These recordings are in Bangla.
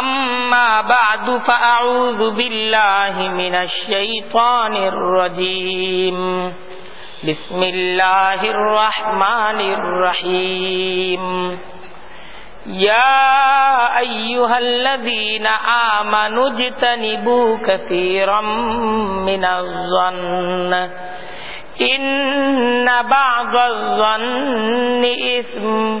أما بعد فأعوذ بالله من الشيطان الرجيم بسم الله الرحمن الرحيم يا أيها الذين آمنوا اجتنبوا كثيرا من الظن إن بعض الظن إثم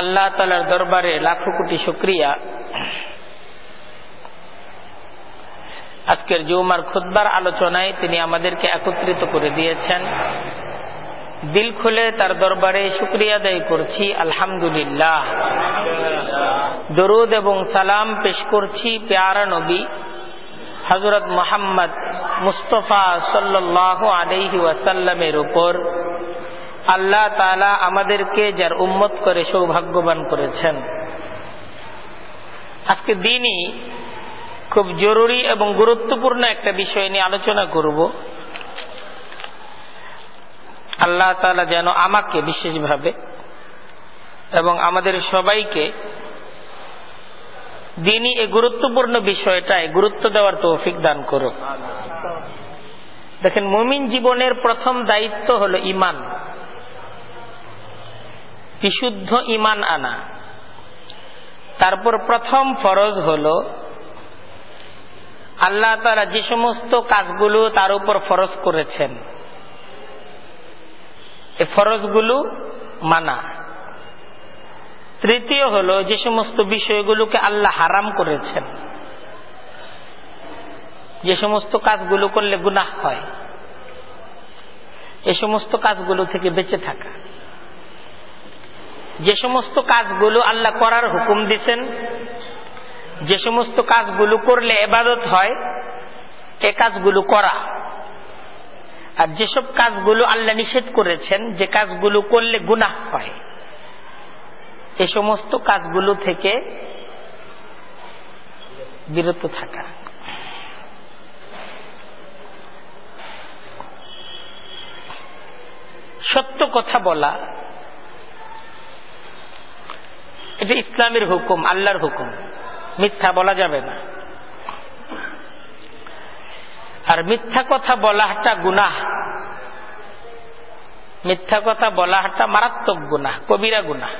আল্লাহ তালার দরবারে লাখো কোটি শুক্রিয়া। আজকের জুমার খুদ্বার আলোচনায় তিনি আমাদেরকে একত্রিত করে দিয়েছেন। দিল খুলে তার দরবারে শুক্রিয়া আদায় করছি, আলহামদুলিল্লাহ। দরুদ এবং সালাম পেশ করছি প্যারা নবী হজরত মোহাম্মদ মুস্তফা সাল্লাহ আলহি ওয়াসাল্লামের উপর। আল্লাহ তালা আমাদেরকে যার উম্মত করে, সৌভাগ্যবান করেছেন। আজকে দিনই খুব জরুরি এবং গুরুত্বপূর্ণ একটা বিষয় নিয়ে আলোচনা করব। আল্লাহ তালা যেন আমাকে বিশেষভাবে এবং আমাদের সবাইকে দিনই এই গুরুত্বপূর্ণ বিষয়টায় গুরুত্ব দেওয়ার তৌফিক দান করুক। দেখেন, মুমিন জীবনের প্রথম দায়িত্ব হল ইমান বিশুদ্ধ ইমান আনা। তারপর প্রথম ফরজ হল, আল্লাহ তারা যে সমস্ত কাজগুলো তার উপর ফরজ করেছেন, এ ফরজগুলো মানা। তৃতীয় হলো, যে সমস্ত বিষয়গুলোকে আল্লাহ হারাম করেছেন, যে সমস্ত কাজগুলো করলে গুনাহ হয়, এ সমস্ত কাজগুলো থেকে বেঁচে থাকা। যে সমস্ত কাজগুলো আল্লাহ করার হুকুম দিচ্ছেন যে সমস্ত কাজগুলো করলে এবাদত হয়, এ কাজগুলো করা। আর যেসব কাজগুলো আল্লাহ নিষেধ করেছেন, যে কাজগুলো করলে গুনাহ হয়, এ সমস্ত কাজগুলো থেকে বিরত থাকা। সত্য কথা বলা এটা ইসলামের হুকুম, আল্লাহর হুকুম, মিথ্যা বলা যাবে না। আর মিথ্যা কথা বলাটা গুনাহ। মিথ্যা কথা বলাটা মারাত্মক গুনাহ, কবিরা গুনাহ।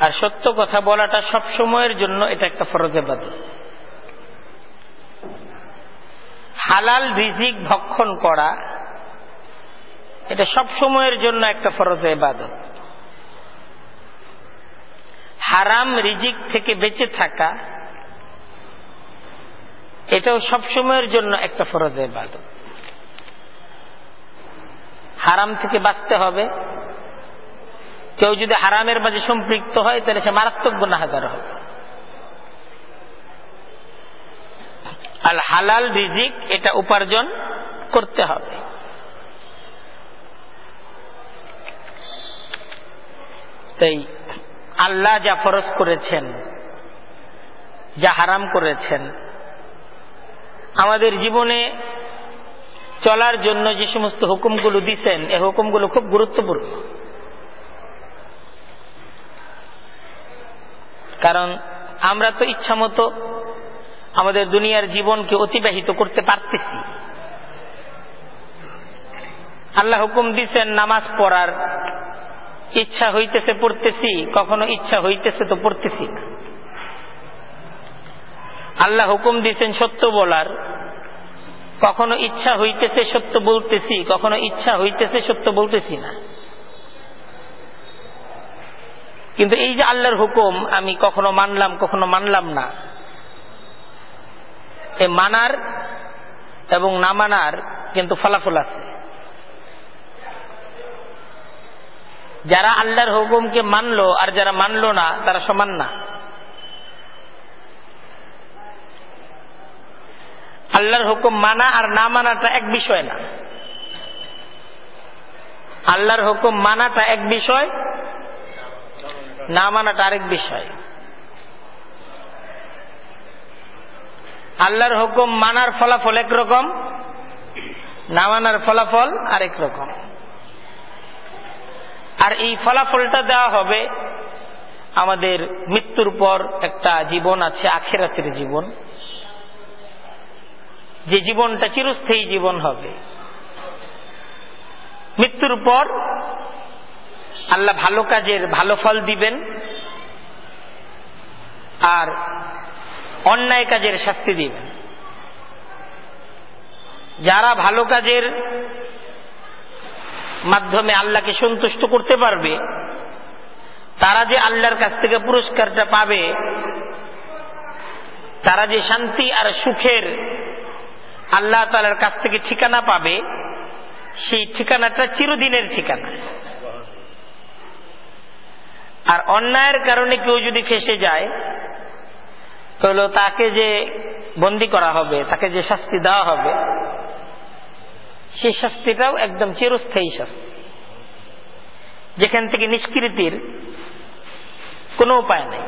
আর সত্য কথা বলাটা সব সময়ের জন্য এটা একটা ফরজে বাদ হালাল রিজিক ভক্ষণ করা এটা সব সময়ের জন্য একটা ফরজ ইবাদত। হারাম রিজিক থেকে বেঁচে থাকা, এটাও সব সময়ের জন্য একটা ফরজ ইবাদত। হারাম থেকে বাঁচতে হবে। কেউ যদি হারামের মাঝে সম্পৃক্ত হয়, তাহলে সে মারাত্মক গুণাহাগার হবে। আর হালাল রিজিক, এটা উপার্জন করতে হবে। তাই আল্লাহ যা ফরজ করেছেন, যা হারাম করেছেন, আমাদের জীবনে চলার জন্য যে সমস্ত হুকুমগুলো দিচ্ছেন এই হুকুমগুলো খুব গুরুত্বপূর্ণ। কারণ আমরা তো ইচ্ছা মতো আমাদের দুনিয়ার জীবনকে অতিবাহিত করতে পারতেছি। আল্লাহ হুকুম দিচ্ছেন নামাজ পড়ার ইচ্ছা হইতেছে পড়তেছি, কখনো ইচ্ছা হইতেছে তো পড়তেছি না। আল্লাহ হুকুম দিচ্ছেন সত্য বলার, কখনো ইচ্ছা হইতেছে সত্য বলতেছি, কখনো ইচ্ছা হইতেছে সত্য বলতেছি না। কিন্তু এই যে আল্লাহর হুকুম আমি কখনো মানলাম কখনো মানলাম না। এ মানার এবং না মানার কিন্তু ফলাফল আছে। যারা আল্লাহর হুকুমকে মানলো আর যারা মানলো না, তারা সমান না। আল্লাহর হুকুম মানা আর না মানাটা এক বিষয় না। আল্লাহর হুকুম মানাটা এক বিষয়, না মানাটা আরেক বিষয়। আল্লাহর হুকুম মানার ফলাফল একরকম, না মানার ফলাফল আরেক রকম। আর এই ফলাফলটা দেওয়া হবে আমাদের মৃত্যুর পর একটা জীবন আছে, আখেরাতের জীবন। যে জীবনটা চিরস্থায়ী জীবন হবে। মৃত্যুর পর আল্লাহ ভালো কাজের ভালো ফল দিবেন আর অন্যায় কাজের শাস্তি দিবেন। যারা ভালো কাজের মাধ্যমে আল্লাহকে সন্তুষ্ট করতে পারবে, তারা যে আল্লাহর কাছ থেকে পুরস্কারটা পাবে, তারা যে শান্তি আর সুখের আল্লাহ তালার কাছ থেকে ঠিকানা পাবে, সেই ঠিকানাটা চিরদিনের ঠিকানা। আর অন্যায়ের কারণে কেউ যদি ফেসে যায়, তাহলে তাকে যে বন্দি করা হবে, তাকে যে শাস্তি দেওয়া হবে সেই শাস্তিটাও একদম চিরস্থায়ী শাস্তি। যেখান থেকে নিষ্কৃতির কোনো উপায় নেই।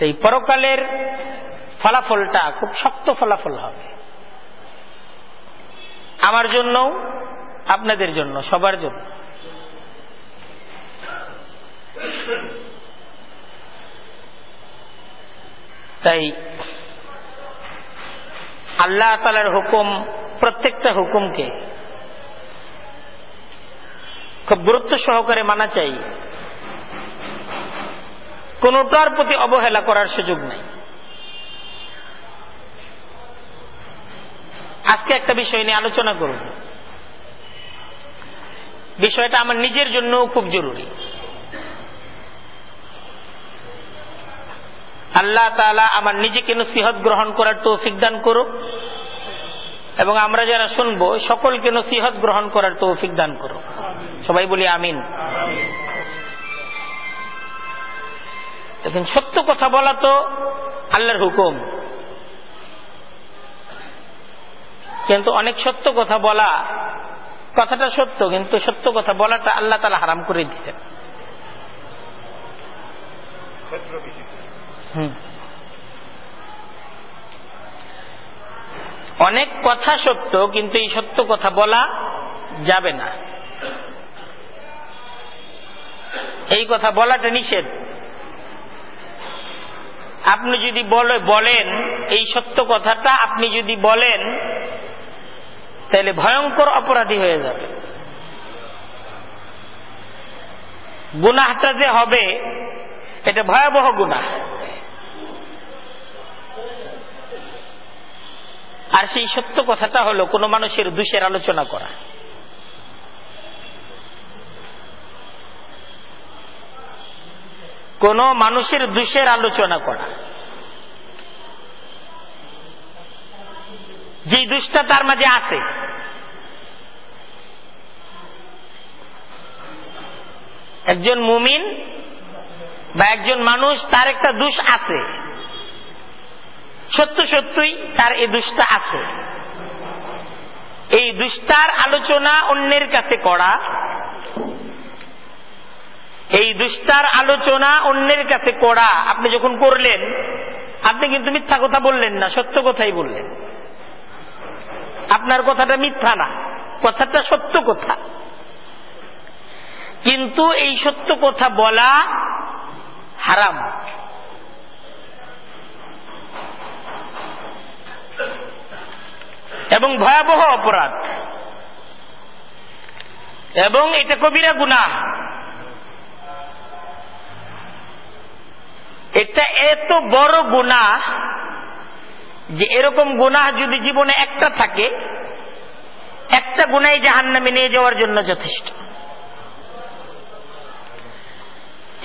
এই পরকালের ফলাফলটা খুব শক্ত ফলাফল হবে। আমার জন্য আপনাদের জন্য, সবার জন্য। তাই আল্লাহ তালার হুকুম, প্রত্যেকটা হুকুমকে খুব গুরুত্ব সহকারে মানা চাই। কোনটার প্রতি অবহেলা করার সুযোগ নাই। আজকে একটা বিষয় নিয়ে আলোচনা করব। বিষয়টা আমার নিজের জন্যও খুব জরুরি। আল্লাহ তালা আমার নিজেকে নসিহত গ্রহণ করার তৌফিক দান করুক। এবং আমরা যারা শুনব, সকলকে নসিহত গ্রহণ করার তৌফিক দান করুক। সবাই বলি আমিন। দেখুন, সত্য কথা বলা তো আল্লাহর হুকুম। কিন্তু অনেক সত্য কথা বলা, কথাটা সত্য, কিন্তু সত্য কথা বলাটা আল্লাহ তালা হারাম করে দিচ্ছেন অনেক কথা সত্য, কিন্তু এই সত্য কথা বলা যাবে না। এই কথা বলাটা নিষেধ। আপনি যদি বলেন এই সত্য কথাটা আপনি যদি বলেন, তাহলে ভয়ঙ্কর অপরাধী হয়ে যাবে। গুনাহটা যে হবে, এটা ভয়াবহ গুনাহ। আর সেই সত্য কথাটা হলো, কোনো মানুষের দোষের আলোচনা করা। কোন মানুষের দোষের আলোচনা করা। যে দুষ্টা তার মাঝে আছে। একজন মুমিন বা একজন মানুষ, তার একটা দোষ আছে। সত্য সত্যই তার এই দুষ্টা আছে। এই দুষ্টার আলোচনা অন্যের কাছে করা, এই দুষ্টার আলোচনা অন্যের কাছে করা, আপনি যখন করলেন, আপনি কিন্তু মিথ্যা কথা বললেন না, সত্য কথাই বললেন। আপনার কথাটা মিথ্যা না, কথাটা সত্য কথা। কিন্তু এই সত্য কথা বলা হারাম। এবং ভয়াবহ অপরাধ। এবং এটা কবিরা গুণা এটা এত বড় গুণা যে এরকম গুণা যদি জীবনে একটা থাকে, একটা গুণাই জাহান নামে নিয়ে যাওয়ার জন্য যথেষ্ট।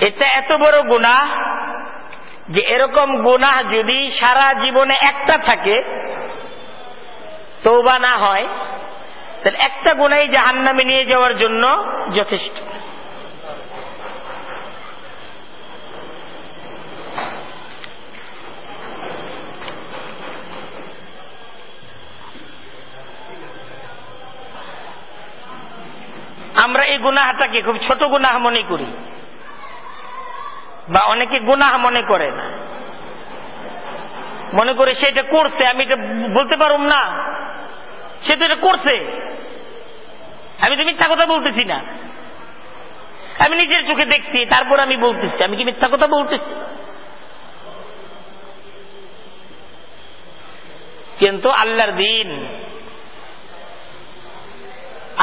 এটা এত বড় গুণা যে এরকম গুণা যদি সারা জীবনে একটা থাকে তৌবা না হয়, তাহলে একটা গুণাই জাহান নামে নিয়ে যাওয়ার জন্য যথেষ্ট। আমরা এই গুনাহটাকে খুব ছোট গুনাহ মনে করি, বা অনেকে গুনাহ মনে করে না। মনে করে সেটা করছে, আমি এটা বলতে পারুম না। সে তো এটা করছে। আমি তো মিথ্যা কথা বলতেছি না। আমি নিজের চোখে দেখছি, তারপর আমি বলতেছি, আমি কি মিথ্যা কথা বলতেছি? কিন্তু আল্লাহর দিন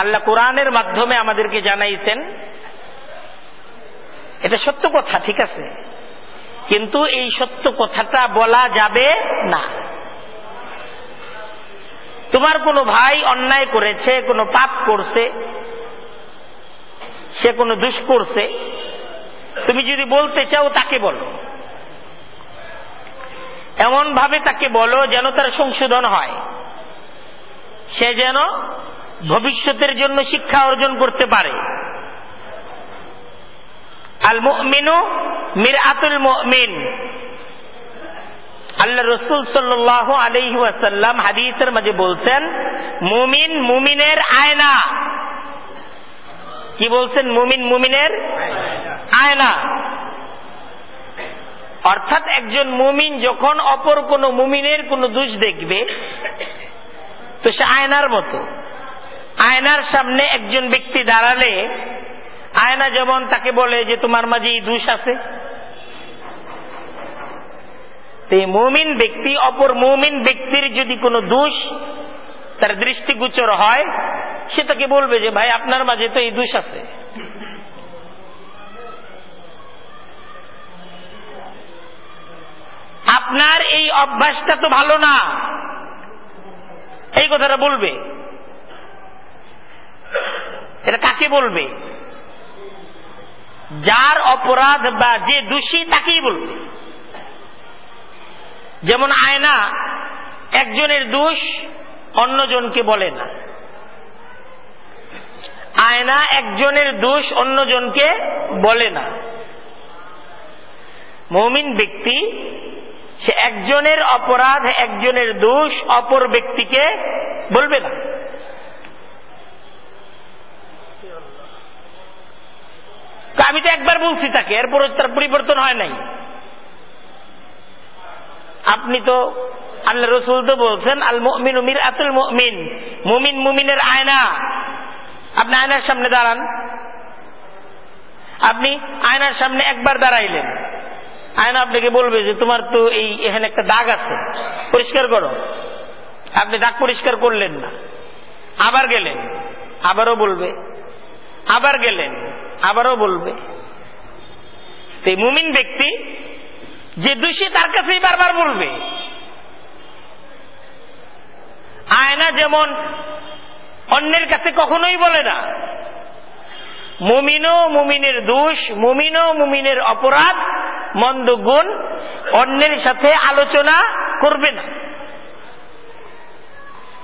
আল্লাহ কোরআনের মাধ্যমে আমাদেরকে জানাইছেন, এটা সত্য কথা, ঠিক আছে? কিন্তু এই সত্য কথাটা বলা যাবে না। তোমার কোনো ভাই অন্যায় করেছে, কোনো পাপ করছে, সে কোনো দুষ করছে, তুমি যদি বলতে চাও তাকে বলো। এমন ভাবে তাকে বলো যেন তার সংশোধন হয়। সে যেন ভবিষ্যতের জন্য শিক্ষা অর্জন করতে পারে। আল মুমিনু মির আতুল মুমিন। আল্লাহ রসুল সাল্লাহ আলহি ওয়াসাল্লাম হাদিসের মাঝে বলছেন, মুমিন মুমিনের আয়না। কি বলছেন? মুমিন মুমিনের আয়না। অর্থাৎ একজন মুমিন যখন অপর কোন মুমিনের কোন দোষ দেখবে, তো সে আয়নার মতো। আয়নার সামনে একজন ব্যক্তি দাঁড়ালে, আয়না যেমন তাকে বলে যে, তোমার মাঝে এই দোষ আছে। এই মুমিন ব্যক্তি, অপর মুমিন ব্যক্তির যদি কোনো দোষ তার দৃষ্টিগোচর হয়, সে তাকে বলবে যে, ভাই, আপনার মাঝে তো এই দোষ আছে। আপনার এই অভ্যাসটা তো ভালো না। এই কথাটা বলবে। এটা কাকে বলবে? যার অপরাধ বা যে দোষী তাকেই বলবে। যেমন আয়না, একজনের দোষ অন্যজনকে বলে না। আয়না একজনের দোষ অন্যজনকে বলে না। মৌমিন ব্যক্তি, সে একজনের অপরাধ, একজনের দোষ অপর ব্যক্তিকে বলবে না। আমি তো একবার বলছি তাকে এরপর তার পরিবর্তন হয় নাই। আপনি তো আল্লাহ রসুল তো বলছেন আল মিন উমির আতুল মিন মুমিন মুমিনের আয়না। আপনি আয়নার সামনে দাঁড়ান। আপনি আয়নার সামনে একবার দাঁড়াইলেন। আয়না আপনাকে বলবে যে, তোমার তো এই এখানে একটা দাগ আছে, পরিষ্কার করো। আপনি দাগ পরিষ্কার করলেন না। আবার গেলেন, আবারও বলবে। আবার গেলেন, আবারও বলবে। মুমিন ব্যক্তি যে দোষী তার কাছেই বারবার বলবে। আয়না যেমন অন্যের কাছে কখনোই বলে না। মুমিনও মুমিনের দোষ, মুমিনও মুমিনের অপরাধ, মন্দ গুণ অন্যের সাথে আলোচনা করবে না।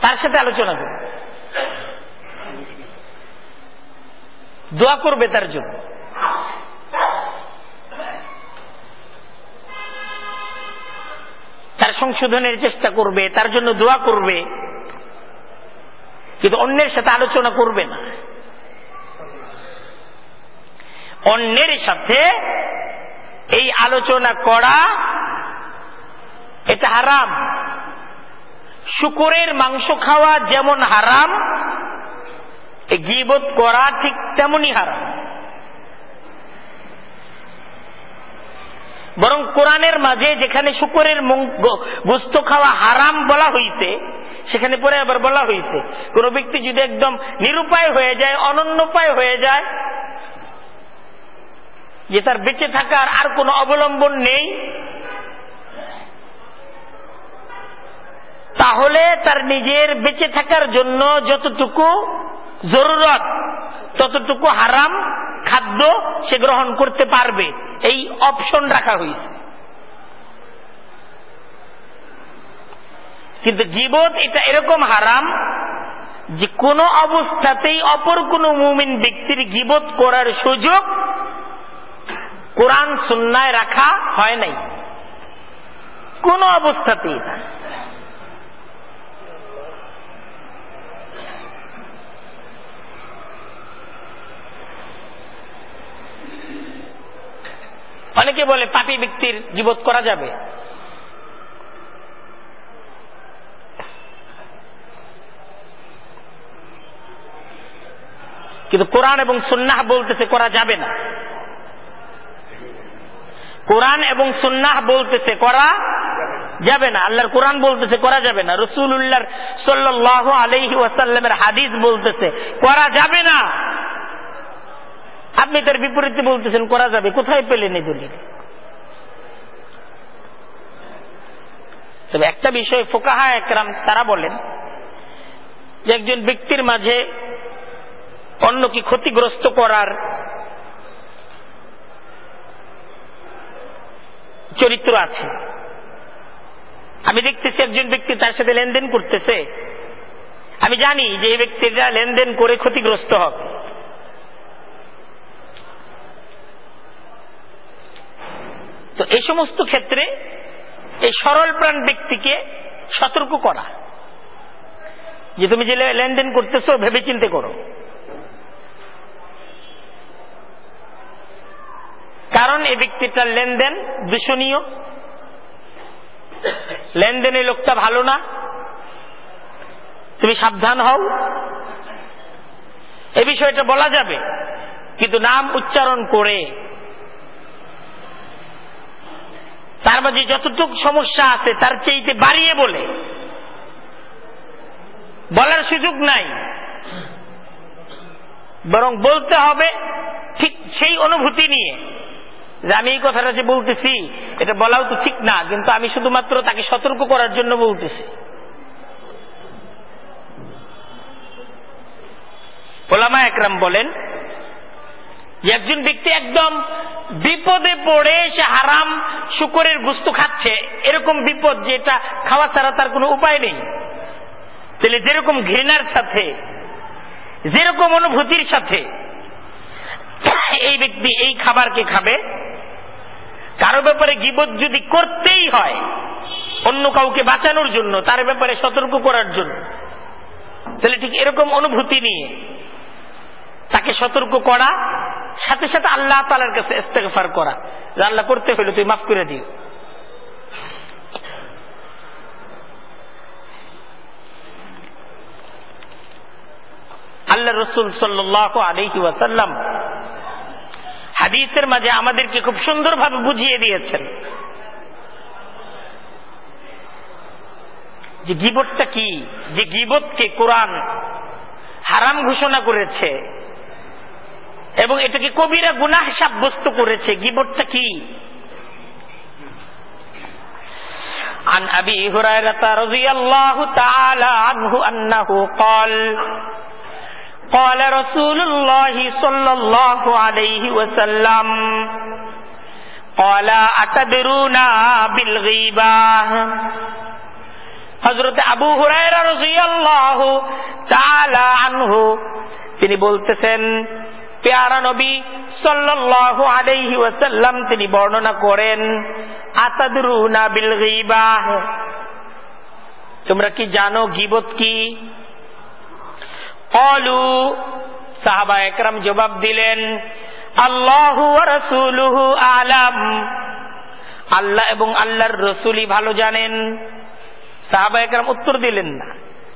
তার সাথে আলোচনা করবে। দোয়া করবে তার জন্য। সংশোধনের চেষ্টা করবে, তার জন্য দোয়া করবে। কিন্তু অন্যের সাথে আলোচনা করবে না। অন্যের সাথে এই আলোচনা করা এটা হারাম। শুকুরের মাংস খাওয়া যেমন হারাম গিবত করা ঠিক তেমনই হারাম। বরং কোরআনের মাঝে যেখানে শুকুরের গোস্ত খাওয়া হারাম বলা হইছে, সেখানে পরে আবার বলা হয়েছে কোন ব্যক্তি যদি একদম নিরুপায় হয়ে যায়, অনন্যপায় হয়ে যায়, যে তার বেঁচে থাকার আর কোনো অবলম্বন নেই, তাহলে তার নিজের বেঁচে থাকার জন্য যতটুকু জরুরত ততটুকু হারাম খাদ্য সে গ্রহণ করতে পারবে। এই অপশন রাখা হয়েছে। কিন্তু জীবত এটা এরকম হারাম যে কোনো অবস্থাতেই অপর কোন মুমিন ব্যক্তির গিবত করার সুযোগ কোরআন, সুন্নায় রাখা হয় নাই। কোন অবস্থাতেই না। অনেকে বলে পাপি ব্যক্তির জীবত করা যাবে। কিন্তু কোরআন এবং সুন্নাহ বলতেছে করা যাবে না। কোরআন এবং সুন্নাহ বলতেছে করা যাবে না। আল্লাহর কোরআন বলতেছে করা যাবে না। রসুল উল্লাহর সাল্লাহ আলহি ওয়াসাল্লামের হাদিস বলতেছে করা যাবে না। আপনি তার বিপরীতে বলতেছেন, করা যাবে, কোথায় পেলেন এই দলিল? তবে একটা বিষয় ফোকাহা একরাম, তারা বলেন যে একজন ব্যক্তির মাঝে অন্যকে ক্ষতিগ্রস্ত করার চরিত্র আছে। আমি দেখতেছি একজন ব্যক্তি তার সাথে লেনদেন করতেছে। আমি জানি যে এই ব্যক্তিরা লেনদেন করে ক্ষতিগ্রস্ত হবে। তো এই সমস্ত ক্ষেত্রে এই সরল প্রাণ ব্যক্তিকে সতর্ক করা। যে তুমি যে লেনদেন করতেছো ভেবে চিন্তে করো। কারণ এই ব্যক্তিটার লেনদেন দূষণীয়। লেনদেনের লোকটা ভালো না। তুমি সাবধান হও। এ বিষয়টা বলা যাবে। কিন্তু নাম উচ্চারণ করে তার মাঝে যতটুকু সমস্যা আছে, তার চেয়েতে বাড়িয়ে বলে। বলার সুযোগ নাই। বরং বলতে হবে ঠিক সেই অনুভূতি নিয়ে। যে আমি এই কথাটা যে বলতেছি, এটা বলাও তো ঠিক না, কিন্তু আমি শুধুমাত্র তাকে সতর্ক করার জন্য বলতেছি। ওলামা একরাম বলেন, যে একজন ব্যক্তি একদম বিপদে পড়ে সে হারাম শুকরের গুস্ত খাচ্ছে, এরকম বিপদ যে এটা খাওয়া ছাড়া তার কোনো উপায় নেই। তাহলে যেরকম ঘৃণার সাথে, যেরকম অনুভূতির সাথে এই ব্যক্তি এই খাবারকে খাবে, কারও ব্যাপারে গিবত যদি করতেই হয়, অন্য কাউকে বাঁচানোর জন্য, তার ব্যাপারে সতর্ক করার জন্য, তাহলে ঠিক এরকম অনুভূতি নিয়ে তাকে সতর্ক করা সাথে সাথে আল্লাহ তালার কাছে ইস্তেগফার করা। আল্লাহ করতে হইলে তুই মাফ করে দিও। আল্লাহ রসুল সাল্লাহ হাদিসের মাঝে আমাদেরকে খুব সুন্দরভাবে বুঝিয়ে দিয়েছেন। যে গিবতটা কি? যে গিবতকে কোরআন হারাম ঘোষণা করেছে। এবং এটাকে কবিরা গুনাহ সাব্যস্ত করেছে গিবতটা কি عن أبي هريرة رضي الله تعالى عنه أنه قال قال رسول الله صلى الله عليه وسلم قال أتدرون بالغيبة হজরত আবু হুরায়রা রাদিয়াল্লাহু তাআলা আনহু তিনি বলতেছেন পেয়ারা নবী সাল্লাল্লাহু আলাইহি ওয়াসাল্লাম তিনি বর্ণনা করেন, আতাদরুনা বিল তোমরা কি জানো গিবত কি? অলু সাহাবা একরাম জবাব দিলেন, আল্লাহু রসুলুহু আলাম। আল্লাহ এবং আল্লাহর রসুলই ভালো জানেন। সাহাবা একরাম উত্তর দিলেন না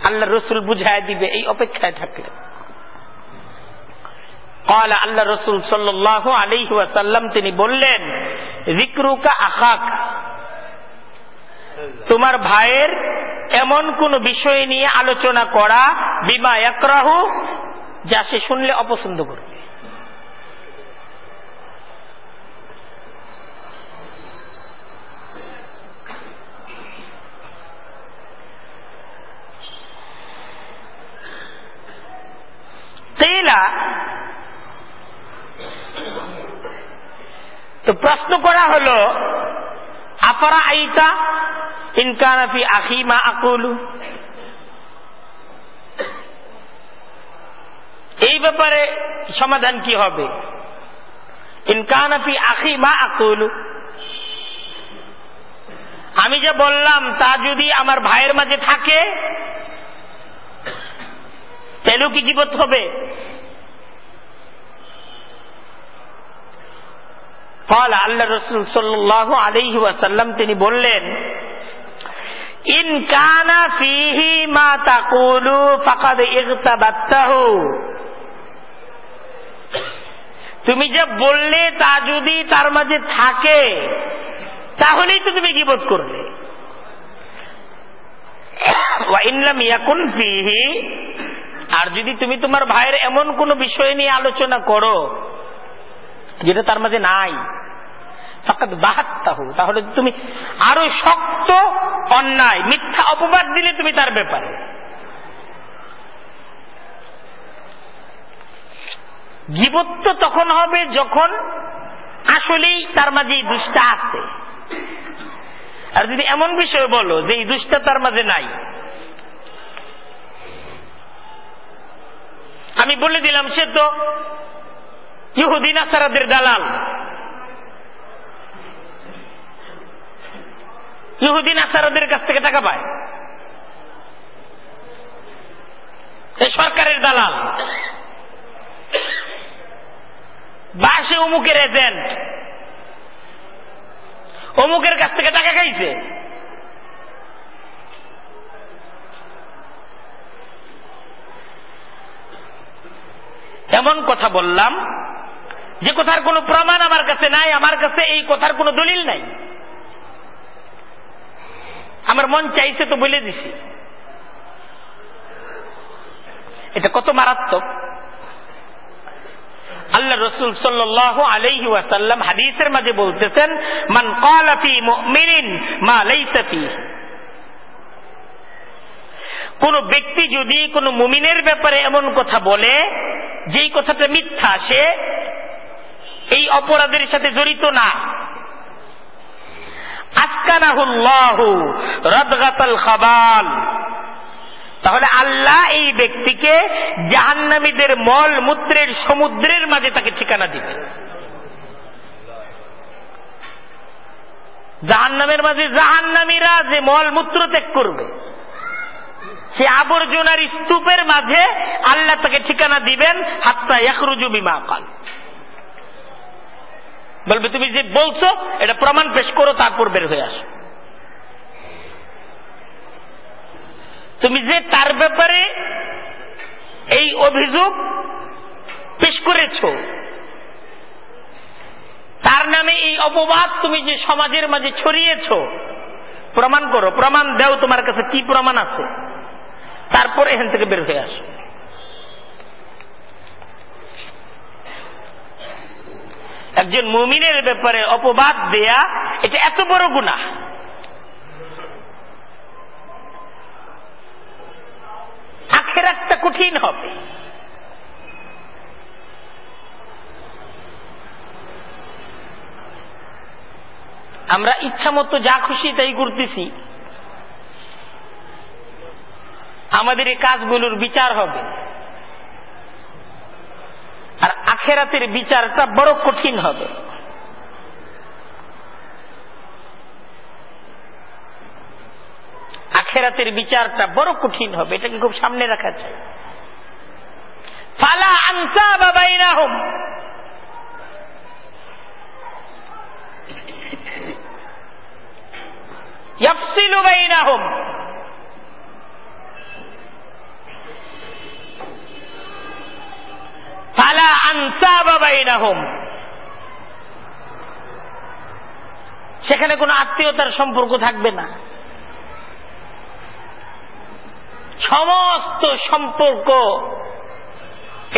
আল্লাহ রসুল বুঝায় দিবে, এই অপেক্ষায় থাকলে। আল্লাহ রসুল সাল্লাহ আলি ওয়াসাল্লাম, তিনি বললেন রিকরুকা আখাক, তোমার ভাইয়ের এমন কোন বিষয় নিয়ে আলোচনা করা, বিমা একরাহু যা সে শুনলে অপছন্দ করবে। তেলা তো প্রশ্ন করা হলো আপারা আইতা? ইনকানাফি আখি মা আকুলু? এই ব্যাপারে সমাধান কি হবে? ইনকানাফি আখি মা আকুলু? আমি যে বললাম, তা যদি আমার ভাইয়ের মাঝে থাকে তেলু কি জীবত হবে? তিনি বললেন তুমি যে বললে তা যদি তার মাঝে থাকে, তাহলেই তো তুমি গিবত করলে। আর যদি তুমি তোমার ভাইয়ের এমন কোন বিষয় নিয়ে আলোচনা করো যেটা তার মাঝে নাই। তাহলে তুমি আরও শক্ত অন্যায়, মিথ্যা অপবাদ দিলে তুমি তার ব্যাপারে। জীবত্ব তখন হবে যখন আসলেই তার মাঝে এই দুষ্টা আছে। আর যদি এমন বিষয় বলো যে এই দুষ্টা তার মাঝে নাই। আমি বলে দিলাম, সে তো ইহুদিন আসারাদের দালাল। ইহুদিন আসারাদের কাছ থেকে টাকা পায়। সরকারের দালাল। বা সে অমুকের এজেন্ট অমুকের কাছ থেকে টাকা খাইছে। এমন কথা বললাম যে কথার কোনো প্রমাণ আমার কাছে নাই, আমার কাছে এই কথার কোনো দলিল নাই। আমার মন চাইছে তো বলে দিছি। এটা কত মারাত্মক। আল্লাহ রসুল সাল্লাহ আলহি ওয়াসাল্লাম হাদিসের মাঝে বলতেছেন, মান কালাফি মিনিন মা কোন ব্যক্তি যদি কোন মুমিনের ব্যাপারে এমন কথা বলে, যেই কথাটা মিথ্যা, সে এই অপরাধের সাথে জড়িত না। তাহলে আল্লাহ এই ব্যক্তিকে জাহান্নামীদের মল, মূত্রের, সমুদ্রের মাঝে তাকে ঠিকানা দিবে জাহান্নামের মাঝে জাহান্নামীরা যে মল, মূত্র ত্যাগ করবে, সে আবর্জনার স্তূপের মাঝে আল্লাহ তাকে ঠিকানা দিবেন, হাত্তা একরুজু বিমা কাল। বলবে, তুমি যে বলছো, এটা প্রমাণ পেশ করো, তারপর বের হয়ে আসো। তুমি যে তার ব্যাপারে এই অভিযোগ পেশ করেছ, তার নামে এই অপবাদ তুমি যে সমাজের মাঝে ছড়িয়েছ, প্রমাণ করো, প্রমাণ দেও তোমার কাছে কি প্রমাণ আছে, তারপর এখান থেকে বের হয়ে আসো। একজন মুমিনের ব্যাপারে অপবাদ দেয়া, এটা এত বড় গুণা আখেরাতটা কঠিন হবে। আমরা ইচ্ছা মতো যা খুশি তাই করতেছি। আমাদের এই কাজগুলোর বিচার হবে। আখেরাতের বিচারটা বড় কঠিন হবে। আখেরাতের বিচারটা বড় কঠিন হবে, এটাকে খুব সামনে রাখা চাই ফালা আনসা বাবাইনাহুম ইয়াফসিলু বাইনাহুম। ফালা আনসা বাবাইনাহুম সেখানে কোনো আত্মীয়তার সম্পর্ক থাকবে না। সমস্ত সম্পর্ক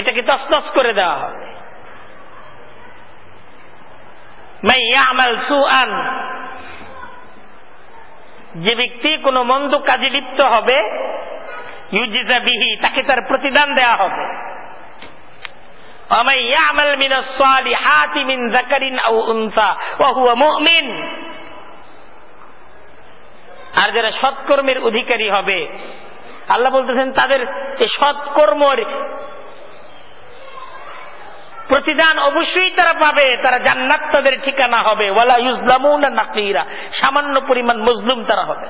এটাকে তসনস করে দেওয়া হবে। সুআন। যে ব্যক্তি কোন মন্দ কাজে লিপ্ত হবে, ইউজিজা বিহি, তাকে তার প্রতিদান দেওয়া হবে। আর যারা সৎকর্মের অধিকারী হবে, আল্লাহ বলতেছেন, তাদের প্রতিদান অবশ্যই তারা পাবে, তারা জান্নাত তাদের ঠিকানা হবে। ওয়ালা ইউজলামুনা নাকিরা, সামান্য পরিমাণ মজলুম তারা হবে।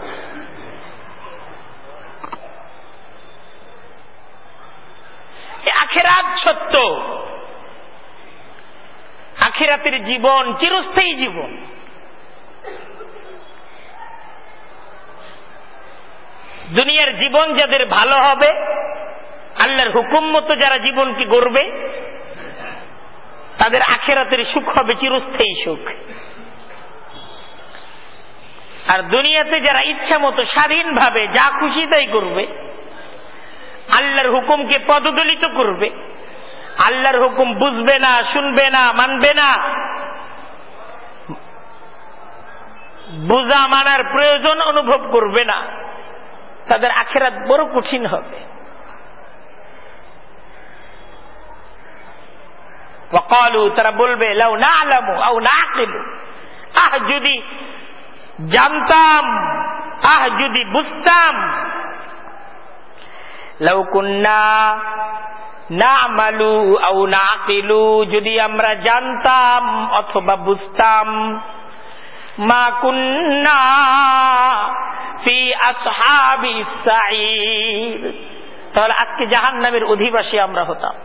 আখেরাত সত্য। আখেরাতের জীবন, চিরস্থায়ী জীবন। দুনিয়ার জীবন যাদের ভালো হবে, আল্লাহর হুকুম মতো যারা জীবনকে গড়বে, তাদের আখেরাতের সুখ হবে, চিরস্থায়ী সুখ। আর দুনিয়াতে যারা ইচ্ছা মতো স্বাধীনভাবে যা খুশি তাই করবে, আল্লাহর হুকুমকে পদদলিত করবে আল্লাহর হুকুম বুঝবে না, শুনবে না, মানবে না। বুঝা মানার প্রয়োজন অনুভব করবে না। তাদের আখেরাত বড় কঠিন হবে। তারা বলবে, লাউ না আলামু আউ না আকিলু আহ, যদি জানতাম, আহ, যদি বুঝতাম। লাউ কুন্না না মালু আউ না আকিলু যদি আমরা জানতাম অথবা বুঝতাম, মা কুন্না তাহলে আজকে জাহান নামের অধিবাসী আমরা হতাম।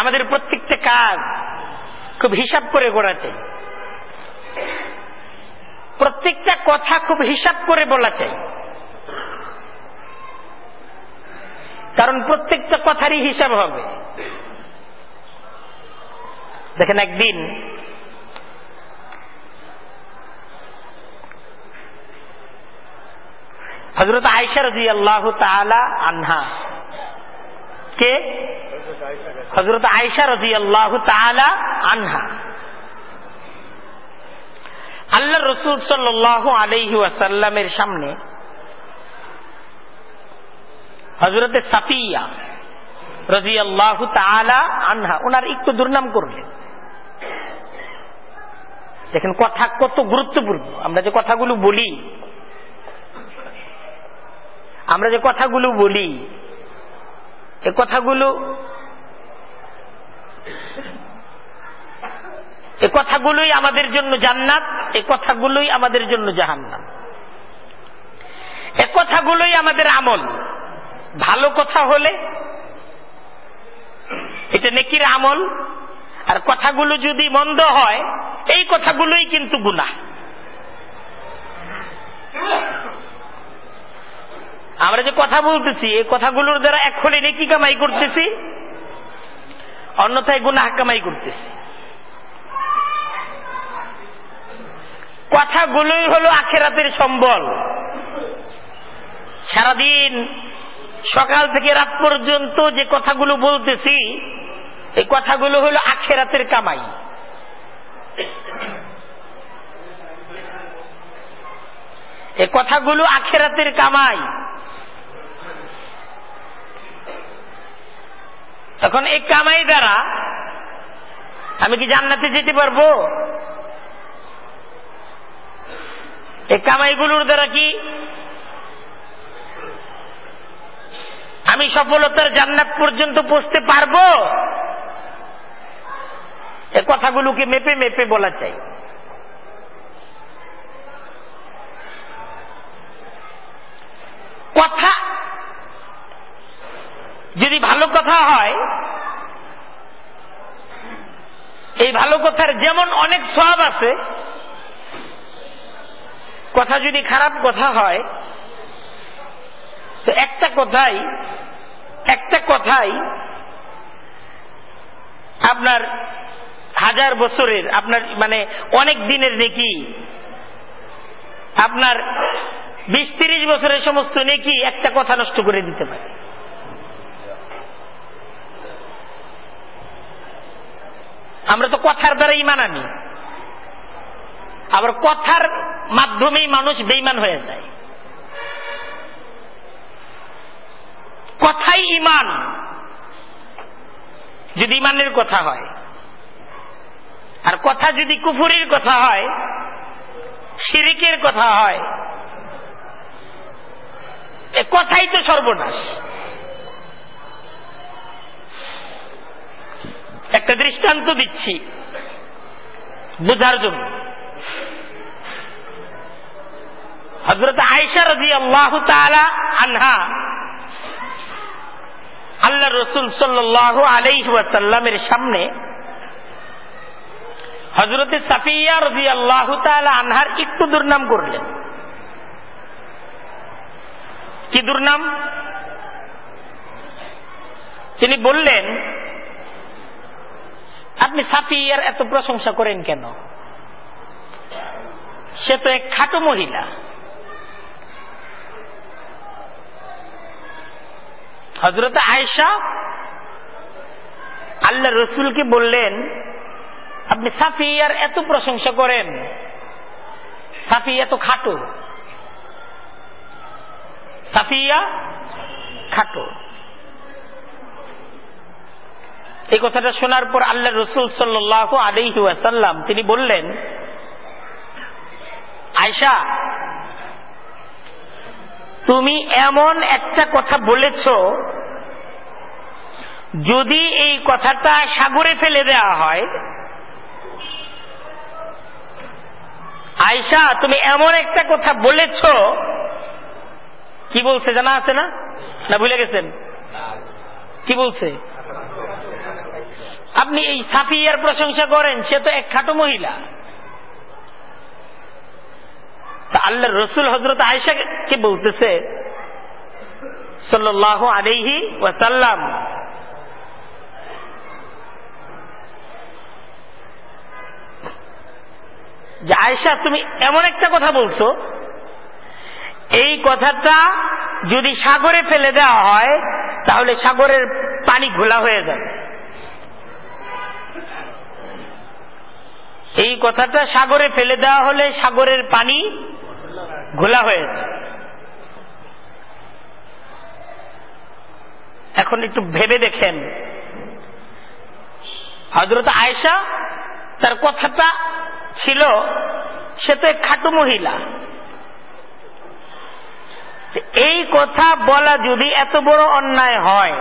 আমাদের প্রত্যেকটা কাজ খুব হিসাব করে করা চাই প্রত্যেকটা কথা খুব হিসাব করে বলা চাই কারণ প্রত্যেকটা কথারই হিসাব হবে। দেখেন একদিন হজরত আয়সা রাজি আল্লাহ আনহা কে হজরত আয়সা রাজি আল্লাহ আনহা। আল্লাহ রসুল সাল্লাহ আলহি সামনে হজরতে সাফিয়া রাজি আল্লাহ আনহা ওনার একটু দুর্নাম করলেন। দেখেন, কথা কত গুরুত্বপূর্ণ। আমরা যে কথাগুলো বলি, আমরা যে কথাগুলো বলি, এ কথাগুলো এ কথাগুলোই আমাদের জন্য জান্নাত, এ কথাগুলোই আমাদের জন্য জাহান্নাম। এ কথাগুলোই আমাদের আমল। ভালো কথা হলে এটা নেকির আমল, আর কথাগুলো যদি মন্দ হয়, এই কথাগুলোই কিন্তু গুণা আমরা যে কথা বলতেছি, এই কথাগুলোর দ্বারা এক্ষণে নেকি কামাই করতেছি, অন্যথায় গুনাহ কামাই করতেছি। কথাগুলোই হলো আখেরাতের সম্বল। সারাদিন সকাল থেকে রাত পর্যন্ত যে কথাগুলো বলতেছি, এই কথাগুলো হলো আখেরাতের কামাই। এই কথাগুলো আখেরাতের কামাই। তখন এই কামাই দ্বারা আমি কি জান্নাতে যেতে পারব? এই কামাইগুলোর দ্বারা কি? আমি সফলতার জান্নাত পর্যন্ত পৌঁছতে পারব? এ কথাগুলোকে মেপে মেপে বলা চাই। কথা যদি ভালো কথা হয়, এই ভালো কথার যেমন অনেক সব আছে কথা যদি খারাপ কথা হয়, তো একটা কথাই একটা কথাই আপনার হাজার বছরের, আপনার মানে অনেক দিনের নেকি। আপনার বিশ তিরিশ বছরের সমস্ত নেকি একটা কথা নষ্ট করে দিতে পারে। আমরা তো কথার দ্বারা ইমান আনি আবার কথার মাধ্যমেই মানুষ বেইমান হয়ে যায়। কথাই ইমান যদি ইমানের কথা হয়। আর কথা যদি কুফুরির কথা হয়, শিরিকের কথা হয়, এ কথাই তো সর্বনাশ। একটা দৃষ্টান্ত দিচ্ছি বোঝার জন্য। হজরত আয়সা রাজি আল্লাহ আনহা আল্লাহ রসুল সাল্লাহ আলাইসাল্লামের সামনে হজরতে সাফিয়া রবি আল্লাহ আনহার একটু দুর্নাম করলেন। কি দুর্নাম? তিনি বললেন, আপনি সাফিয়ার এত প্রশংসা করেন কেন? সে তো এক খাটো মহিলা। হজরত আয়েশা আল্লাহ রসুলকে বললেন, আপনি সাফিয়ার এত প্রশংসা করেন, সাফিয়া তো খাটো। সাফিয়া খাটো। এই কথাটা শোনার পর আল্লাহ রসুল সাল্লাহ আলহি আসাল্লাম তিনি বললেন আয়সা তুমি এমন একটা কথা বলেছ, যদি এই কথাটা সাগরে ফেলে দেওয়া হয় আয়সা তুমি এমন একটা কথা বলেছ, কি বলছে জানা আছে না? না ভুলে গেছেন? কি বলছে? আপনি এই সাফিয়ার প্রশংসা করেন, সে তো এক খাটো মহিলা। তা আল্লাহ রসুল হজরত আয়সাকে বলতেছে? সাল্লাহ আলাইহি ওয়াসাল্লাম। যে আয়সা তুমি এমন একটা কথা বলছো, এই কথাটা যদি সাগরে ফেলে দেওয়া হয়, তাহলে সাগরের পানি ঘোলা হয়ে যাবে। এই কথাটা সাগরে ফেলে দেওয়া হলে সাগরের পানি ঘোলা হয়ে যায় এখন একটু ভেবে দেখেন। হজরত আয়সা তার কথাটা ছিল, সে তো খাটো মহিলা। এই কথা বলা যদি এত বড় অন্যায় হয়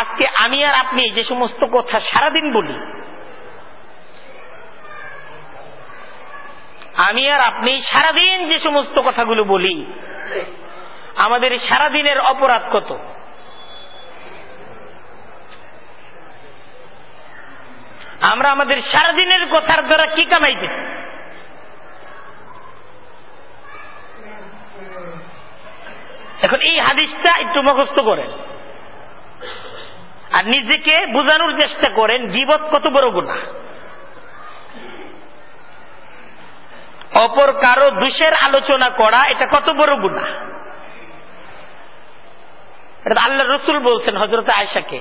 আজকে আমি আর আপনি যে সমস্ত কথা সারাদিন বলি আমি আর আপনি সারাদিন যে সমস্ত কথাগুলো বলি, আমাদের সারাদিনের অপরাধ কত? আমরা আমাদের সারাদিনের কথার দ্বারা কি কামাইতেছি এখন এই হাদিসটা একটু মুখস্থ করেন। আর নিজেকে বোঝানোর চেষ্টা করেন জীবত কত বড় গুণা অপর কারও দোষের আলোচনা করা, এটা কত বড় গুণা এটা আল্লাহ রসুল বলছেন হজরত আয়সাকে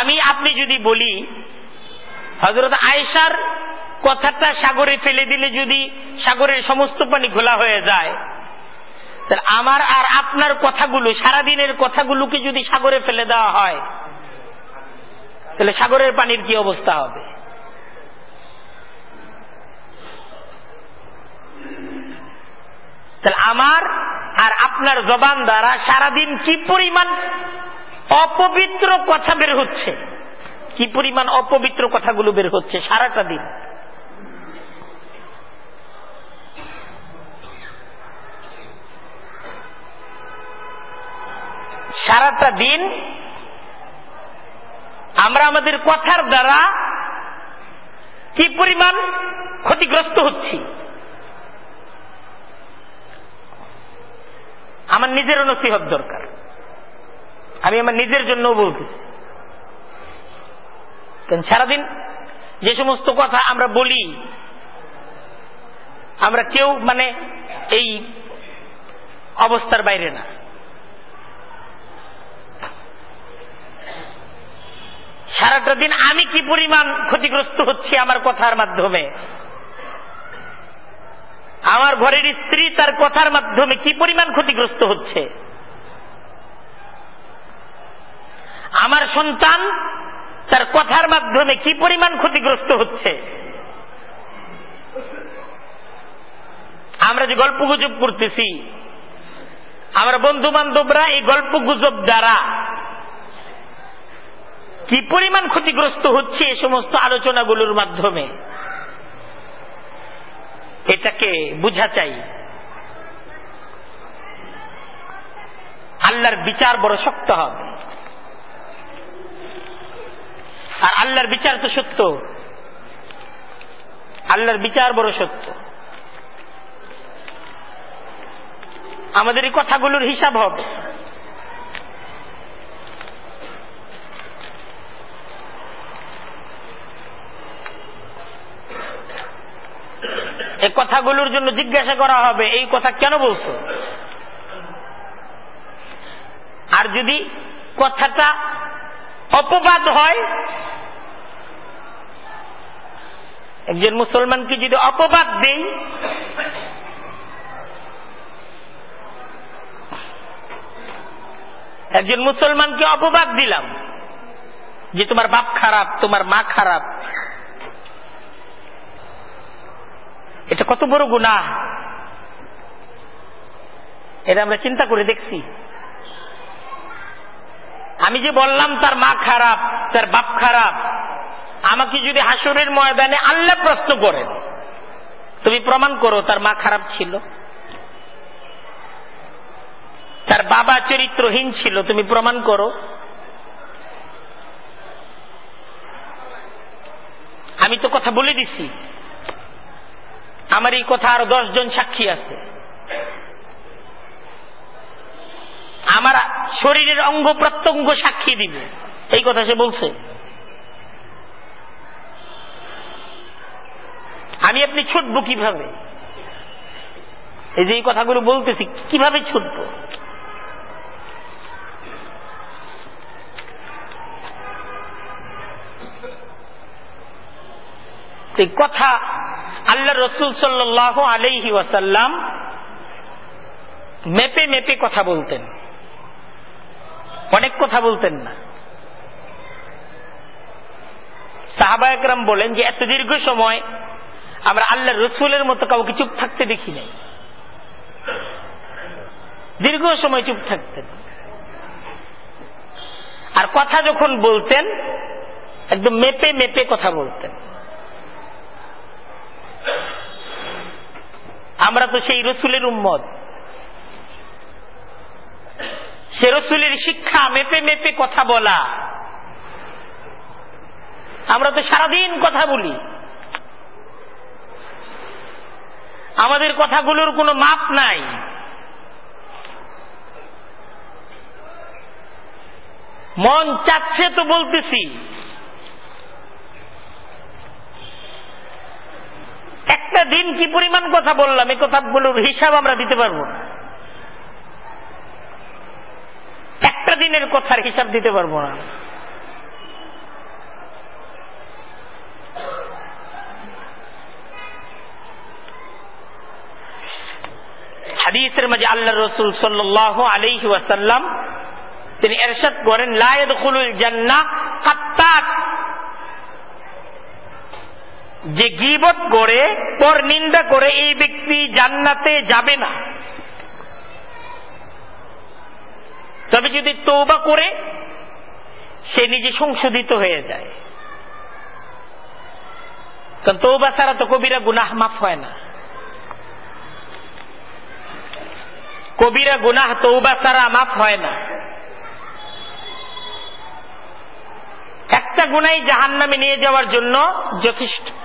আমি, আপনি যদি বলি হজরত আয়েশার কথাটা সাগরে ফেলে দিলে যদি সাগরের সমস্ত পানি ঘোলা হয়ে যায়, তাহলে আমার আর আপনার কথাগুলো, সারাদিনের কথাগুলোকে যদি সাগরে ফেলে দেওয়া হয়, তাহলে সাগরের পানির কি অবস্থা হবে? তাহলে আমার আর আপনার জবান দ্বারা সারাদিন কি পরিমাণ অপবিত্র কথা বের হচ্ছে? কি পরিমাণ অপবিত্র কথাগুলো বের হচ্ছে সারাটা দিন? সারাটা দিন আমরা আমাদের কথার দ্বারা কি পরিমাণ ক্ষতিগ্রস্ত হচ্ছি? আমার নিজেরও নসিহত দরকার। আমি আমার নিজের জন্যও বলতেছি। কারণ সারাদিন যে সমস্ত কথা আমরা বলি, আমরা কেউ মানে এই অবস্থার বাইরে না। সারাটা দিন আমি কি পরিমাণ ক্ষতিগ্রস্ত হচ্ছি আমার কথার মাধ্যমে? আমার ঘরের স্ত্রী তার কথার মাধ্যমে কি পরিমাণ ক্ষতিগ্রস্ত হচ্ছে? আমার সন্তান তার কথার মাধ্যমে কি পরিমাণ ক্ষতিগ্রস্ত হচ্ছে? আমরা যে গল্প গুজব করতেছি, আমার বন্ধু বান্ধবরা এই গল্প গুজব দ্বারা কি পরিমাণ ক্ষতিগ্রস্ত হচ্ছে এই সমস্ত আলোচনাগুলোর মাধ্যমে? এটাকে বুঝা চাই। আল্লাহর বিচার বড় শক্ত হবে। আর আল্লাহর বিচার তো সত্য। আল্লাহর বিচার বড় সত্য। আমাদের এই কথাগুলোর হিসাব হবে। এই কথাগুলোর জন্য জিজ্ঞাসা করা হবে, এই কথা কেন বলছো? আর যদি কথাটা অপবাদ হয়, একজন মুসলমানকে যদি অপবাদ দেই, একজন মুসলমানকে অপবাদ দিলাম যে তোমার বাপ খারাপ, তোমার মা খারাপ এটা কত বড় গুণা এটা আমরা চিন্তা করে দেখছি। আমি যে বললাম, তার মা খারাপ, তার বাপ খারাপ। আমাকে যদি হাসরের ময়দানে আল্লাহ প্রশ্ন করেন তুমি প্রমাণ করো তার মা খারাপ ছিল। তার বাবা চরিত্রহীন ছিল, তুমি প্রমাণ করো। আমি তো কথা বলে দিছি। আমার এই কথা আরও জন সাক্ষী আছে। আমার শরীরের অঙ্গ প্রত্যঙ্গ সাক্ষী দিবে। এই কথা সে বলছে। আমি আপনি ছুটব কীভাবে? এই যে এই কথাগুলো বলতেছি, কীভাবে ছুটব? কথা আল্লাহ রসুল সাল্লাহ আলহি ওয়াসাল্লাম মেপে মেপে কথা বলতেন। অনেক কথা বলতেন না। সাহাবা একরাম বলেন যে, এত দীর্ঘ সময় আমরা আল্লাহ রসুলের মতো কাউকে চুপ থাকতে দেখি নাই। দীর্ঘ সময় চুপ থাকতেন। আর কথা যখন বলতেন, একদম মেপে মেপে কথা বলতেন। আমরা তো সেই রসুলের উম্মত। সে রসুলের শিক্ষা মেপে মেপে কথা বলা। আমরা তো সারাদিন কথা বলি। আমাদের কথাগুলোর কোনো মাপ নাই। মন চাচ্ছে তো বলতেছি। একটা দিন কি পরিমাণ কথা বললাম, এই কথাগুলোর হিসাব আমরা দিতে পারব না। একটা দিনের কথার হিসাব দিতে পারব না। হাদিসের মাঝে আল্লাহ রসুল সাল্লাহ আলহি ওয়াসাল্লাম তিনি এরশাদ করেন লায়দ খুলুল জান্না যে গিবত করে পর নিন্দা করে এই ব্যক্তি জান্নাতে যাবে না। তবে যদি তৌবা করে, সে নিজে সংশোধিত হয়ে যায়। কারণ তৌবা ছাড়া তো কবিরা গুনাহ মাফ হয় না। কবিরা গুনাহ তৌবা ছাড়া মাফ হয় না। একটা গুনাই জাহান নামে নিয়ে যাওয়ার জন্য যথেষ্ট।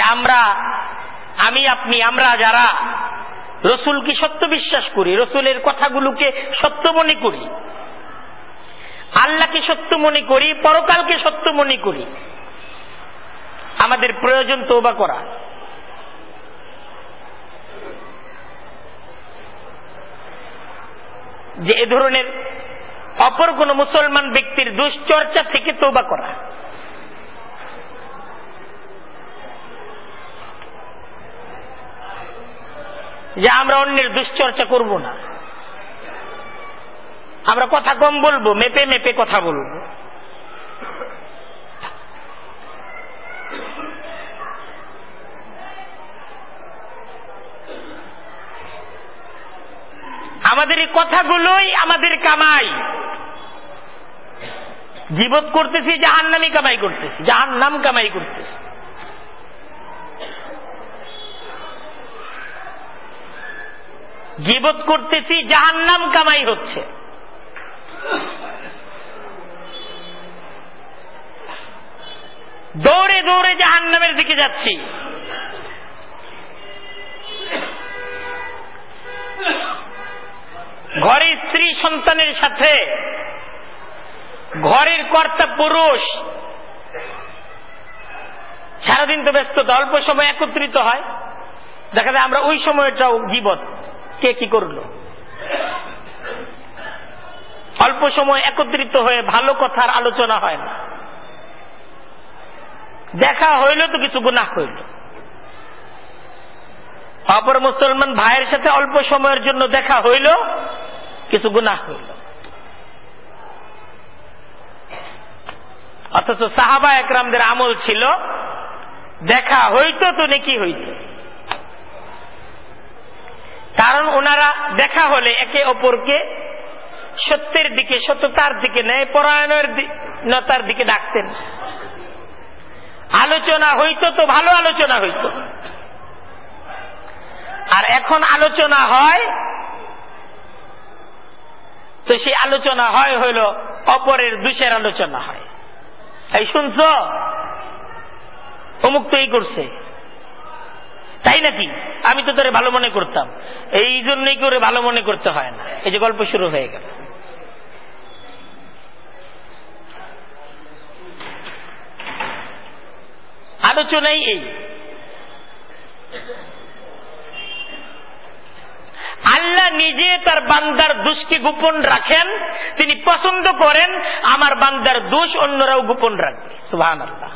আমরা, আমি, আপনি, আমরা যারা রসুলকে সত্য বিশ্বাস করি, রসুলের কথাগুলোকে সত্য মনে করি, আল্লাহকে সত্য মনে করি, পরকালকে সত্য মনে করি, আমাদের প্রয়োজন তৌবা করা। যে এ ধরনের অপর কোন মুসলমান ব্যক্তির দুশ্চর্চা থেকে তৌবা করা। যে আমরা অন্যের দুশ্চর্চা করব না। আমরা কথা কম বলব, মেপে মেপে কথা বলব। আমাদের এই কথাগুলোই আমাদের কামাই। জীবত করতেছি জাহান নামি কামাই করতেছি জাহান নাম কামাই করতেছি। জীবত করতেছি জাহান নাম কামাই হচ্ছে। দৌড়ে দৌড়ে জাহান নামের দিকে যাচ্ছি। ঘরে স্ত্রী সন্তানের সাথে, ঘরের কর্তা পুরুষ। সারাদিন তো ব্যস্ততা, অল্প সময় একত্রিত হয়। দেখা যায় আমরা ওই সময়টাও জীবত কে কি করল? অল্প সময় একত্রিত হয়ে ভালো কথার আলোচনা হয় না। দেখা হইল তো কিছু গুণা হইল। অপর মুসলমান ভাইয়ের সাথে অল্প সময়ের জন্য দেখা হইল, কিছু গুণা হইল। অথচ সাহাবা একরামদের আমল ছিল, দেখা হইতো তো নাকি হইত। কারণ ওনারা দেখা হলে একে অপরকে সত্যের দিকে, সত্যতার দিকে ন্যায় পরায়ণের নতার দিকে ডাকতেন। আলোচনা হইতো তো, ভালো আলোচনা হইতো। আর এখন আলোচনা হয়, তো সেই আলোচনা হয় হইল অপরের দুষের আলোচনা হয়। এই শুনছ? অমুক তো এই করছে। তাই নাকি? আমি তো তোরে ভালো মনে করতাম। এই জন্যই করে ভালো মনে করতে হয় না? এই যে গল্প শুরু হয়ে গেল। আলোচনাই এই। আল্লাহ নিজে তার বান্দার দোষকে গোপন রাখেন, তিনি পছন্দ করেন, আমার বান্দার দোষ অন্যরাও গোপন রাখবে। সুহান আল্লাহ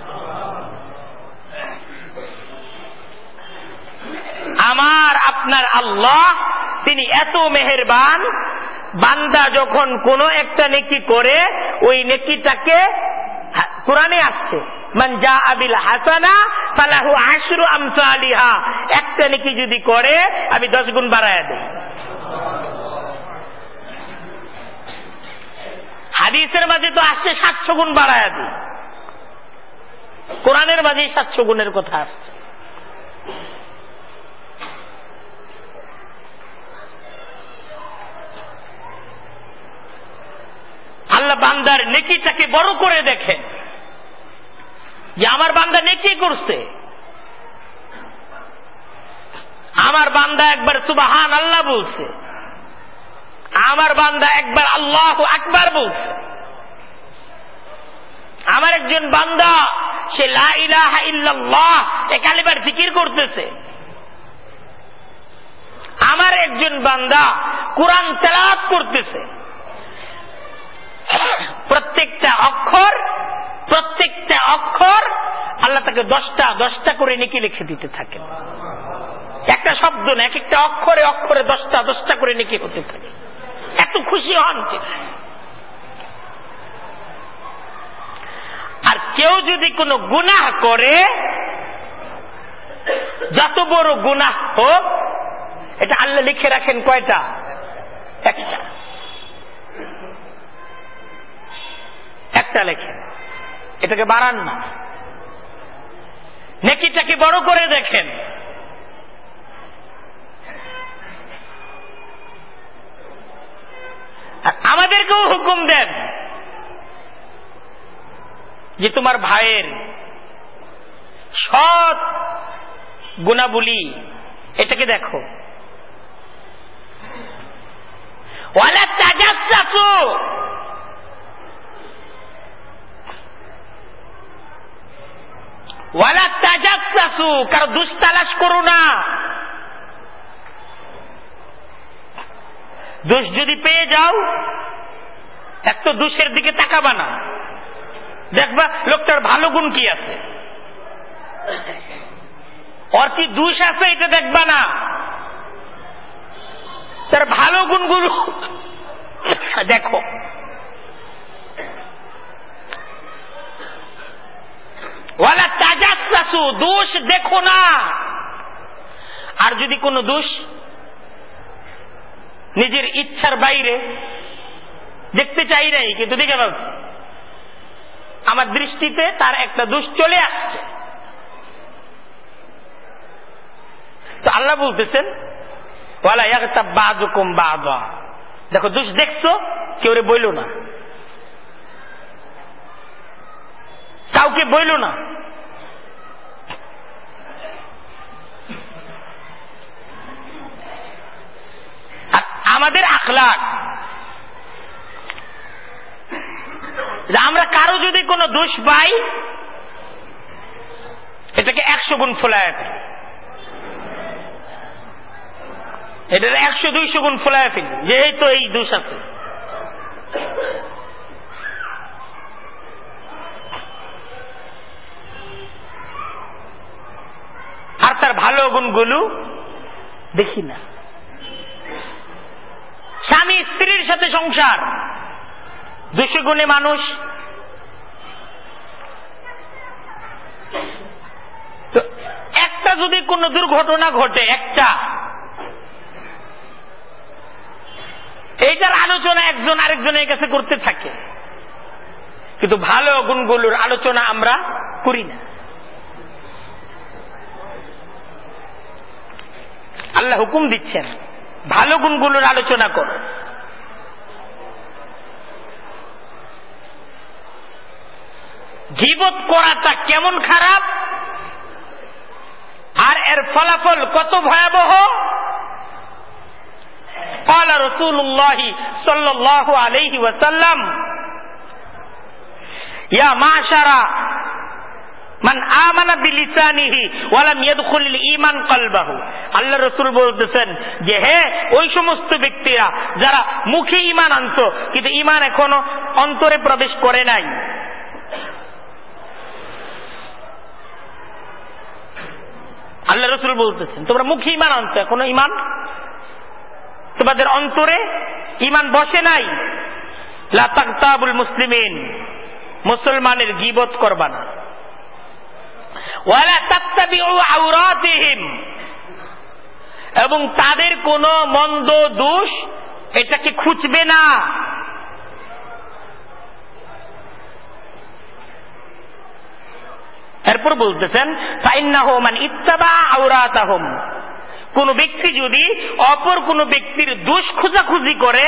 আমার আপনার আল্লাহ, তিনি এত মেহেরবান, বান্দা যখন কোন একটা নেকি করে, ওই নেকিটাকে কোরআনে আসছে একটা নেকি যদি করে, আমি দশ গুণ বাড়ায় হাদিসের মাঝে তো আসছে সাতশো গুণ বাড়ায় দিই। কোরআনের মাঝে সাতশো গুণের কথা আসছে। আল্লাহ বান্দার নেকিটাকে বড় করে দেখেন। যে আমার বান্দা নেকি করছে। আমার বান্দা একবার সুবাহান আল্লাহ বলছে। আমার বান্দা একবার আল্লাহ আকবার বলছে। আমার একজন বান্দা, সে লাহা জিকির করতেছে। আমার একজন বান্দা কোরআন তেলাওয়াত করতেছে। প্রত্যেকটা অক্ষর প্রত্যেকটা অক্ষর আল্লাহ তাকে দশটা দশটা করে নেকি লিখে দিতে থাকেন। একটা শব্দ না, এক একটা অক্ষরে অক্ষরে দশটা দশটা করে নেকি হতে থাকে। এত খুশি হন আর কেউ যদি কোনো গুনাহ করে, যত বড় গুনাহ হোক, এটা আল্লাহ লিখে রাখেন কয়টা? একটা। একটা লেখেন এটাকে বাড়ান না। নেকিটাকে বড় করে দেখেন। আমাদেরকেও হুকুম দেন যে তোমার ভাইয়ের সৎ গুণাবলী এটাকে দেখো। ওয়ালা তাজাসসু ওয়ালা তাজাসসু কারও দুষ করো না। দোষ যদি পেয়ে যাও, এক দোষের দিকে তাকাবা না। দেখবা লোকটার ভালো গুণ কি আছে? ওর কি দোষ আছে এটা দেখবা না। তার ভালো গুণগুলো দেখো। ওয়ালা তাজাসসু দোষ দেখো না। আর যদি কোনো দোষ নিজের ইচ্ছার বাইরে, দেখতে চাই নাই, কিন্তু দেখে ফেলছি। আমার দৃষ্টিতে তার একটা দোষ চলে আসছে। তো আল্লাহ বলতেছেন, ওয়ালা ইয়াগতাব বাযুকুম বাযা দেখো, দোষ দেখছ, কেউ রে বইল না। কাউকে বইল না আর আমাদের আখলাক। আমরা কারও যদি কোনো দোষ পাই, এটাকে একশো গুণ ফোলায় ফেলি। এটার একশো, দুইশো গুণ ফোলায় ফেলি। যে এই এই দোষ আছে। আর তার ভালো গুণগুলো দেখি না। স্বামী স্ত্রীর সাথে সংসার। দুশো মানুষ। একটা যদি কোনো দুর্ঘটনা ঘটে, একটা। এইটার আলোচনা একজন আরেকজনের কাছে করতে থাকে। কিন্তু ভালো গুণগুলোর আলোচনা আমরা করি না। আল্লাহ হুকুম দিচ্ছেন। ভালো গুণগুলোর আলোচনা করো জীবত করাটা কেমন খারাপ আর এর ফলাফল কত ভয়াবহ قال رسول الله صلى الله عليه وسلم يا معشر من آمن بلسانه ولم يدخل الإيمان قلبه আল্লাহ রসুল বলতেছেন যে, হে ওই সমস্ত ব্যক্তিরা যারা মুখে ইমান আনছো কিন্তু ইমান এখনও অন্তরে প্রবেশ করে নাই। আল্লাহ রসুল বলতেছেন, তোমরা মুখে ইমান আনছো এখনও ইমান তোমাদের অন্তরে ইমান বসে নাই। লাতাকতাবুল মুসলিমিন, মুসলমানের গিবত করবা না। ওয়ালা তাত্তাবিউ আওরাতিহিম এবং তাদের কোন মন্দ দোষ এটাকে খুঁজবে না। এরপর বলতেছেন ফাইন্নাহমান ইত্তাবা আওরাতাহুম। কোন ব্যক্তি যদি অপর কোন ব্যক্তির দোষ খোঁজাখুঁজি করে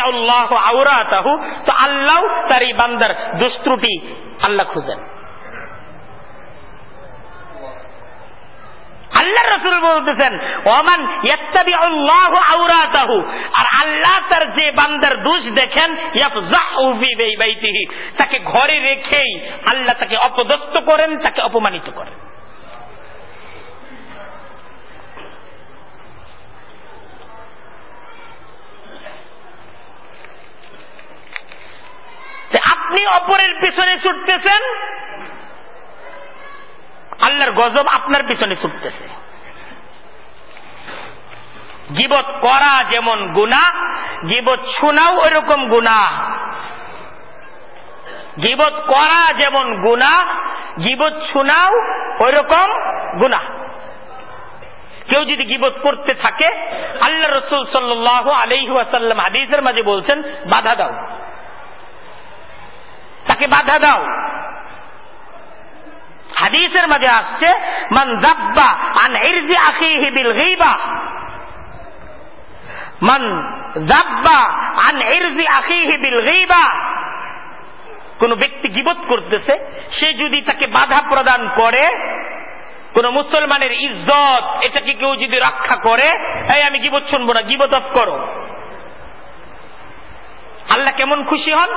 আল্লাহ আওরাতাহু, তো আল্লাহ তার এই বান্দার দোষ ত্রুটি আল্লাহ খুঁজেন। আল্লাহ রসুল বলতেছেন ওমান আল্লাহ আউরাতাহু আর আল্লাহ তার যে বান্দার দুষ দেখেন তাকে ঘরে রেখেই আল্লাহ তাকে অপদস্ত করেন, তাকে অপমানিত করেন। আপনি অপরের পিছনে ছুটতেছেন, আল্লাহর গজব আপনার পিছনে ছুটতেছে। গিবত করা যেমন গুণা গিবত শোনাও ওইরকম গুণা গিবত করা যেমন গুণা গিবত শোনাও ওইরকম গুণা কেউ যদি গিবত করতে থাকে আল্লাহ রসুল সাল্লাহ আলহাসাল্লাম হাদিসের মাঝে বলছেন, বাধা দাও। তাকে বাধা দাও। হাদিসের মাঝে আসছে, মান জাব্বা আন ইরজি আখিহি বিল গীবা। মান জাব্বা আন ইরজি আখিহি বিল গীবা। কোন ব্যক্তি গিবত করতেছে, সে যদি তাকে বাধা প্রদান করে, কোন মুসলমানের ইজ্জত, এটাকে কেউ যদি রক্ষা করে, এই আমি গিবত শুনব না, গিবত অফ করো। আল্লাহ কেমন খুশি হন?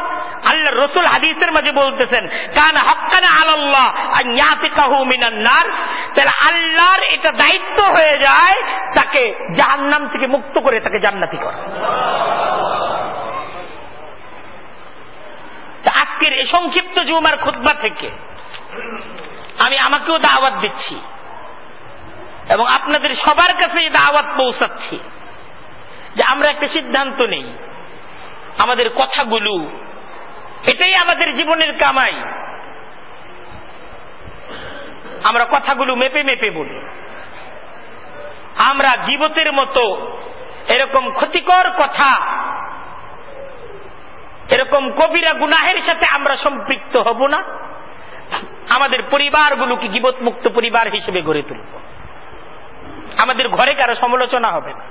আল্লাহ রসুল হাদিসের মাঝে বলতেছেন, কান হকানা আল্লাহ আর নার। তাহলে আল্লাহর এটা দায়িত্ব হয়ে যায় তাকে জাহান্নাম থেকে মুক্ত করে, তাকে জান্নাতি করা। আজকের এই সংক্ষিপ্ত জুমার খুদ্া থেকে আমি আমাকেও দাওয়াত দিচ্ছি এবং আপনাদের সবার কাছে দাওয়াত পৌঁছাচ্ছি যে আমরা একটা সিদ্ধান্ত নেই। আমাদের কথাগুলো। এটাই আমাদের জীবনের কামাই। আমরা কথাগুলো মেপে মেপে বলি। আমরা জীবতের মতো এরকম ক্ষতিকর কথা, এরকম কবিরা গুনাহের সাথে আমরা সম্পৃক্ত হব না। আমাদের পরিবারগুলোকে গিবত মুক্ত পরিবার হিসেবে গড়ে তুলব। আমাদের ঘরে কারও সমালোচনা হবে না।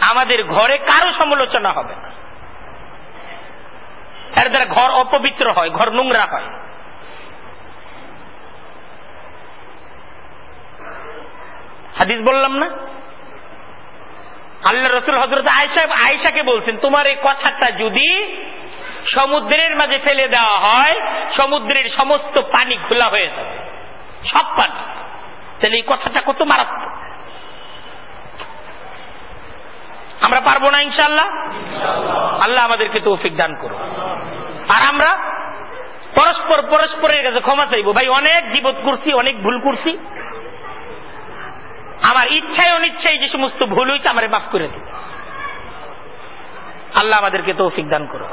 আমাদের ঘরে কারও সমালোচনা হবে না। এর দ্বারা ঘর অপবিত্র হয়, ঘর নোংরা হয়। হাদিস বললাম না? আল্লাহ রসুল হজরত আয়সা আয়সাকে বলছেন, তোমার এই কথাটা যদি সমুদ্রের মাঝে ফেলে দেওয়া হয়, সমুদ্রের সমস্ত পানি খোলা হয়ে যাবে। সব পানি। তাহলে এই কথাটা কত মারাত্মক? আমরা পারব না ইনশাল্লাহ আল্লাহ আমাদেরকে তৌফিক দান করুন আর আমরা পরস্পর পরস্পরের কাছে ক্ষমা চাইব। ভাই, অনেক জীবৎ করছি, অনেক ভুল করছি। আমার ইচ্ছায় অনিচ্ছায় যে সমস্ত ভুল হয়েছে, আমার মাফ করে দিবে আল্লাহ আমাদেরকে তৌফিক দান করুন